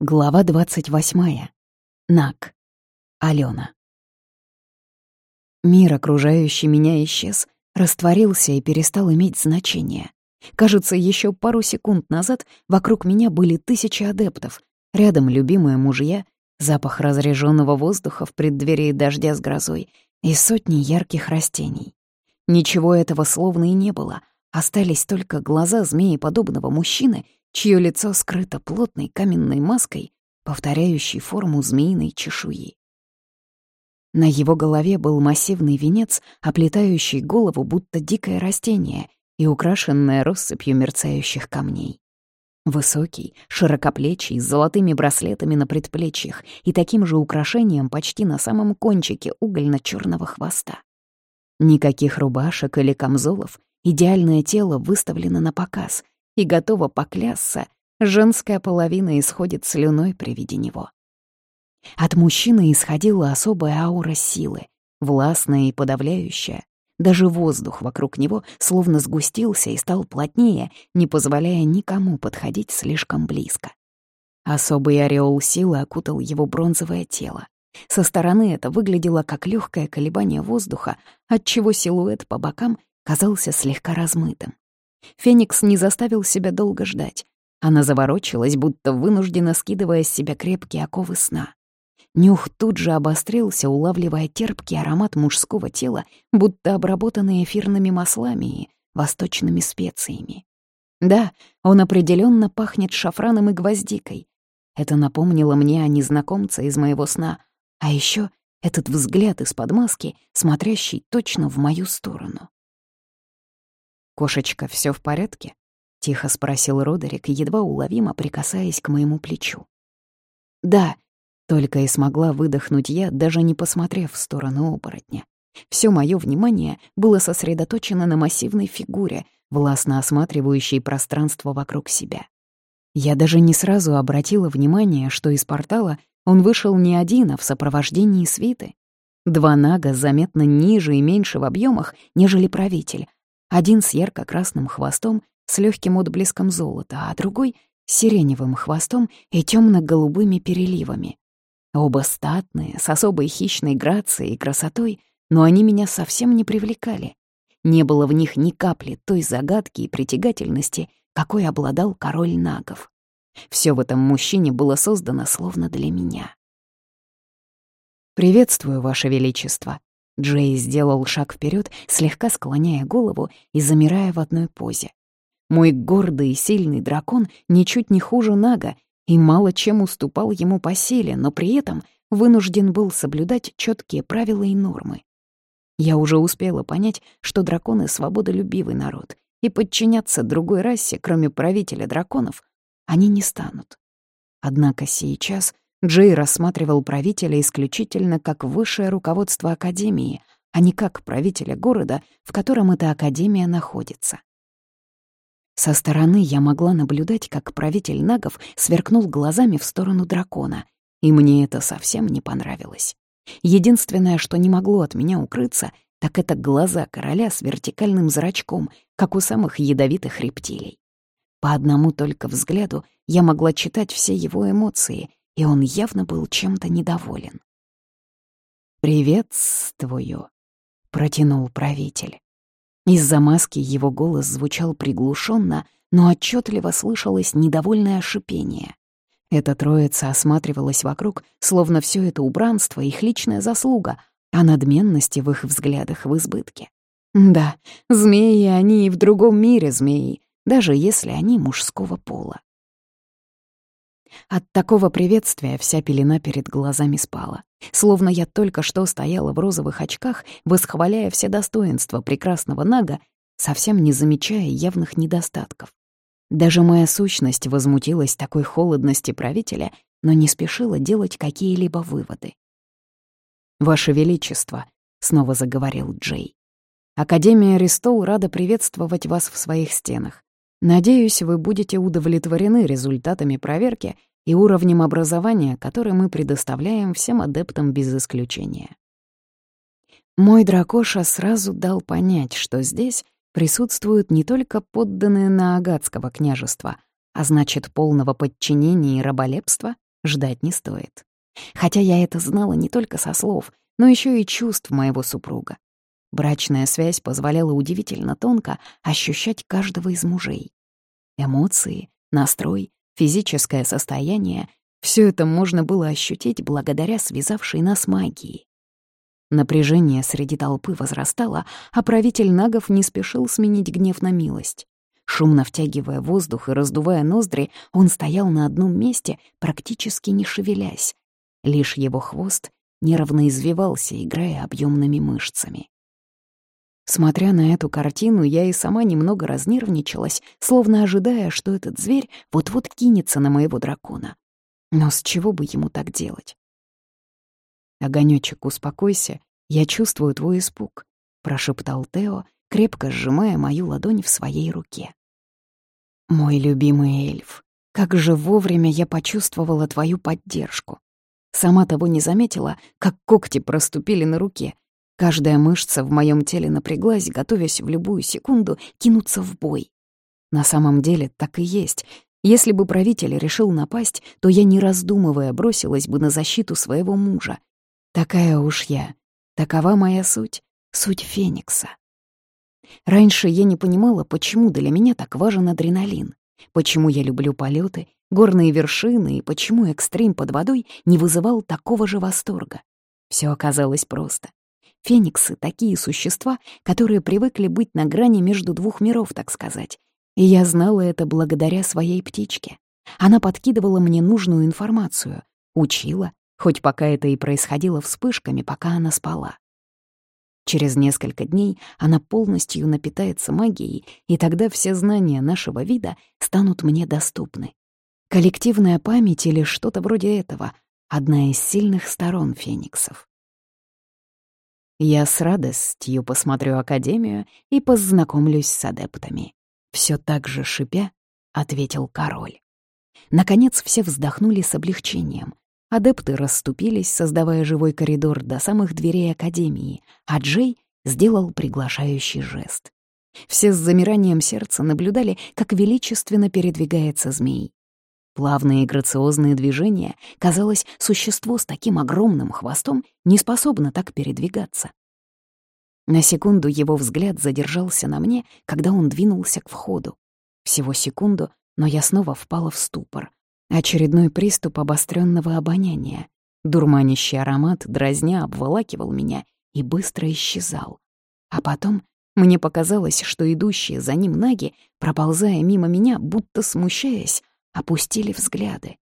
Глава двадцать восьмая. Нак. Алена. Мир, окружающий меня, исчез, растворился и перестал иметь значение. Кажется, еще пару секунд назад вокруг меня были тысячи адептов, рядом любимые мужья, запах разреженного воздуха в преддверии дождя с грозой и сотни ярких растений. Ничего этого словно и не было, остались только глаза змееподобного мужчины — чье лицо скрыто плотной каменной маской, повторяющей форму змеиной чешуи. На его голове был массивный венец, оплетающий голову будто дикое растение и украшенное россыпью мерцающих камней. Высокий, широкоплечий, с золотыми браслетами на предплечьях и таким же украшением почти на самом кончике угольно черного хвоста. Никаких рубашек или камзолов, идеальное тело выставлено на показ, и готова поклясться, женская половина исходит слюной при виде него. От мужчины исходила особая аура силы, властная и подавляющая. Даже воздух вокруг него словно сгустился и стал плотнее, не позволяя никому подходить слишком близко. Особый ореол силы окутал его бронзовое тело. Со стороны это выглядело как легкое колебание воздуха, отчего силуэт по бокам казался слегка размытым. Феникс не заставил себя долго ждать. Она заворочилась, будто вынужденно скидывая с себя крепкие оковы сна. Нюх тут же обострился, улавливая терпкий аромат мужского тела, будто обработанный эфирными маслами и восточными специями. Да, он определенно пахнет шафраном и гвоздикой. Это напомнило мне о незнакомце из моего сна, а еще этот взгляд из-под маски, смотрящий точно в мою сторону. «Кошечка, все в порядке?» — тихо спросил Родерик, едва уловимо прикасаясь к моему плечу. «Да», — только и смогла выдохнуть я, даже не посмотрев в сторону оборотня. Все мое внимание было сосредоточено на массивной фигуре, властно осматривающей пространство вокруг себя. Я даже не сразу обратила внимание, что из портала он вышел не один, а в сопровождении свиты. Два нага заметно ниже и меньше в объемах, нежели правитель, один с ярко-красным хвостом с легким отблеском золота, а другой — с сиреневым хвостом и темно голубыми переливами. Оба статные, с особой хищной грацией и красотой, но они меня совсем не привлекали. Не было в них ни капли той загадки и притягательности, какой обладал король нагов. Все в этом мужчине было создано словно для меня. «Приветствую, Ваше Величество», Джей сделал шаг вперед, слегка склоняя голову и замирая в одной позе. Мой гордый и сильный дракон ничуть не хуже Нага и мало чем уступал ему по силе, но при этом вынужден был соблюдать четкие правила и нормы. Я уже успела понять, что драконы — свободолюбивый народ, и подчиняться другой расе, кроме правителя драконов, они не станут. Однако сейчас Джей рассматривал правителя исключительно как высшее руководство Академии, а не как правителя города, в котором эта Академия находится. Со стороны я могла наблюдать, как правитель нагов сверкнул глазами в сторону дракона, и мне это совсем не понравилось. Единственное, что не могло от меня укрыться, так это глаза короля с вертикальным зрачком, как у самых ядовитых рептилий. По одному только взгляду я могла читать все его эмоции, и он явно был чем-то недоволен. «Приветствую», — протянул правитель. Из-за маски его голос звучал приглушенно, но отчетливо слышалось недовольное шипение. Эта троица осматривалась вокруг, словно все это убранство — их личная заслуга, а надменности в их взглядах в избытке. Да, змеи они и в другом мире змеи, даже если они мужского пола. От такого приветствия вся пелена перед глазами спала. Словно я только что стояла в розовых очках, восхваляя все достоинства прекрасного Нага, совсем не замечая явных недостатков. Даже моя сущность возмутилась такой холодности правителя, но не спешила делать какие-либо выводы. «Ваше Величество», — снова заговорил Джей, — «Академия Ристол рада приветствовать вас в своих стенах. Надеюсь, вы будете удовлетворены результатами проверки и уровнем образования, который мы предоставляем всем адептам без исключения. Мой дракоша сразу дал понять, что здесь присутствуют не только подданные Наагатского княжества, а значит, полного подчинения и раболепства ждать не стоит. Хотя я это знала не только со слов, но еще и чувств моего супруга. Брачная связь позволяла удивительно тонко ощущать каждого из мужей. Эмоции, настрой, физическое состояние — все это можно было ощутить благодаря связавшей нас магии. Напряжение среди толпы возрастало, а правитель нагов не спешил сменить гнев на милость. Шумно втягивая воздух и раздувая ноздри, он стоял на одном месте, практически не шевелясь. Лишь его хвост нервно извивался, играя объемными мышцами. Смотря на эту картину, я и сама немного разнервничалась, словно ожидая, что этот зверь вот-вот кинется на моего дракона. Но с чего бы ему так делать? «Огонёчек, успокойся, я чувствую твой испуг», — прошептал Тео, крепко сжимая мою ладонь в своей руке. «Мой любимый эльф, как же вовремя я почувствовала твою поддержку. Сама того не заметила, как когти проступили на руке. Каждая мышца в моем теле напряглась, готовясь в любую секунду кинуться в бой. На самом деле так и есть. Если бы правитель решил напасть, то я, не раздумывая, бросилась бы на защиту своего мужа. Такая уж я. Такова моя суть, суть Феникса. Раньше я не понимала, почему для меня так важен адреналин, почему я люблю полеты, горные вершины и почему экстрим под водой не вызывал такого же восторга. Все оказалось просто. Фениксы — такие существа, которые привыкли быть на грани между двух миров, так сказать. И я знала это благодаря своей птичке. Она подкидывала мне нужную информацию, учила, хоть пока это и происходило вспышками, пока она спала. Через несколько дней она полностью напитается магией, и тогда все знания нашего вида станут мне доступны. Коллективная память или что-то вроде этого — одна из сильных сторон фениксов. Я с радостью посмотрю Академию и познакомлюсь с адептами. Все так же шипя, ответил король. Наконец все вздохнули с облегчением. Адепты расступились, создавая живой коридор до самых дверей Академии, а Джей сделал приглашающий жест. Все с замиранием сердца наблюдали, как величественно передвигается змей. Плавные и грациозные движения, казалось, существо с таким огромным хвостом не способно так передвигаться. На секунду его взгляд задержался на мне, когда он двинулся к входу. Всего секунду, но я снова впала в ступор. Очередной приступ обостренного обоняния. Дурманящий аромат дразня обволакивал меня и быстро исчезал. А потом мне показалось, что идущие за ним наги, проползая мимо меня, будто смущаясь, опустили взгляды.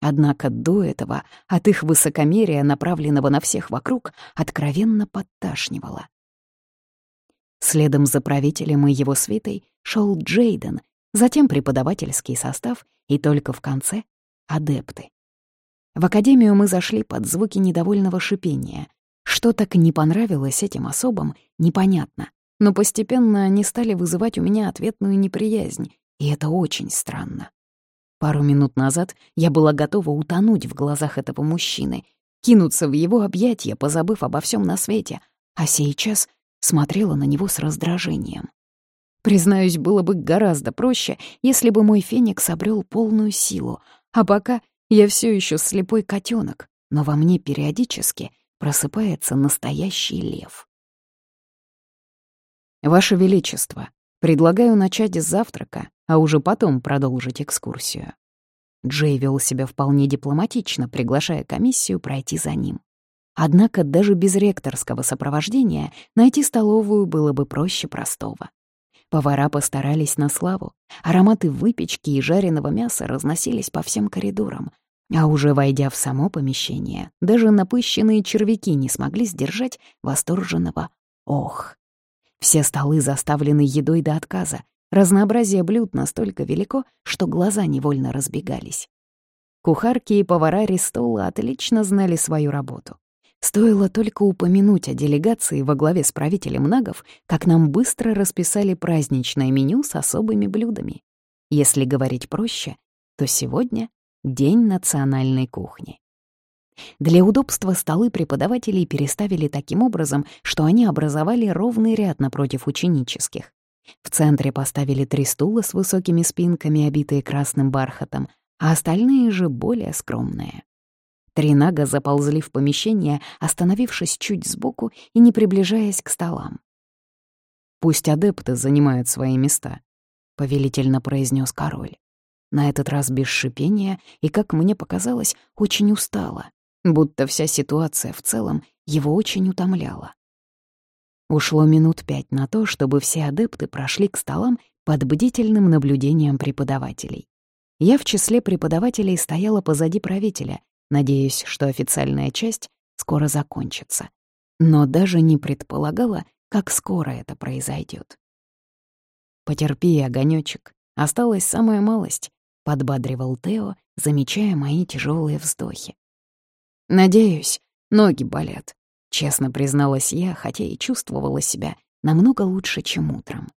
Однако до этого от их высокомерия, направленного на всех вокруг, откровенно подташнивало. Следом за правителем и его свитой шел Джейден, затем преподавательский состав и только в конце — адепты. В академию мы зашли под звуки недовольного шипения. Что так не понравилось этим особам, непонятно. Но постепенно они стали вызывать у меня ответную неприязнь, и это очень странно. Пару минут назад я была готова утонуть в глазах этого мужчины, кинуться в его объятия, позабыв обо всем на свете, а сейчас смотрела на него с раздражением. Признаюсь, было бы гораздо проще, если бы мой феникс обрел полную силу, а пока я все еще слепой котенок, но во мне периодически просыпается настоящий лев. Ваше Величество, предлагаю начать с завтрака, а уже потом продолжить экскурсию. Джей вел себя вполне дипломатично, приглашая комиссию пройти за ним. Однако даже без ректорского сопровождения найти столовую было бы проще простого. Повара постарались на славу. Ароматы выпечки и жареного мяса разносились по всем коридорам. А уже войдя в само помещение, даже напыщенные червяки не смогли сдержать восторженного «ох». Все столы заставлены едой до отказа. Разнообразие блюд настолько велико, что глаза невольно разбегались. Кухарки и повара Ристола отлично знали свою работу. Стоило только упомянуть о делегации во главе с правителем нагов, как нам быстро расписали праздничное меню с особыми блюдами. Если говорить проще, то сегодня — день национальной кухни. Для удобства столы преподавателей переставили таким образом, что они образовали ровный ряд напротив ученических. В центре поставили три стула с высокими спинками, обитые красным бархатом, а остальные же более скромные. Три нага заползли в помещение, остановившись чуть сбоку и не приближаясь к столам. «Пусть адепты занимают свои места», — повелительно произнес король. На этот раз без шипения и, как мне показалось, очень устало, будто вся ситуация в целом его очень утомляла. Ушло минут пять на то, чтобы все адепты прошли к столам под бдительным наблюдением преподавателей. Я в числе преподавателей стояла позади правителя, надеясь, что официальная часть скоро закончится. Но даже не предполагала, как скоро это произойдет. «Потерпи, огонёчек, осталась самая малость», — подбадривал Тео, замечая мои тяжелые вздохи. «Надеюсь, ноги болят», — честно призналась я, хотя и чувствовала себя намного лучше, чем утром.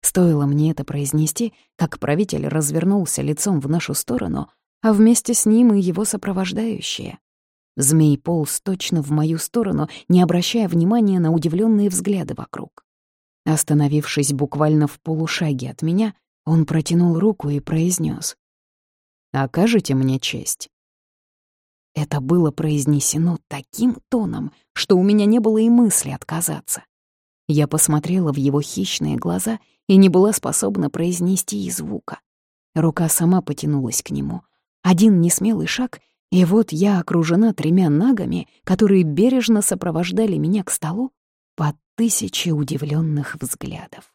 Стоило мне это произнести, как правитель развернулся лицом в нашу сторону, а вместе с ним и его сопровождающие. Змей полз точно в мою сторону, не обращая внимания на удивленные взгляды вокруг. Остановившись буквально в полушаге от меня, он протянул руку и произнес: «Окажете мне честь?» Это было произнесено таким тоном, что у меня не было и мысли отказаться. Я посмотрела в его хищные глаза и не была способна произнести и звука. Рука сама потянулась к нему — один несмелый шаг, и вот я окружена тремя нагами, которые бережно сопровождали меня к столу под тысячи удивленных взглядов.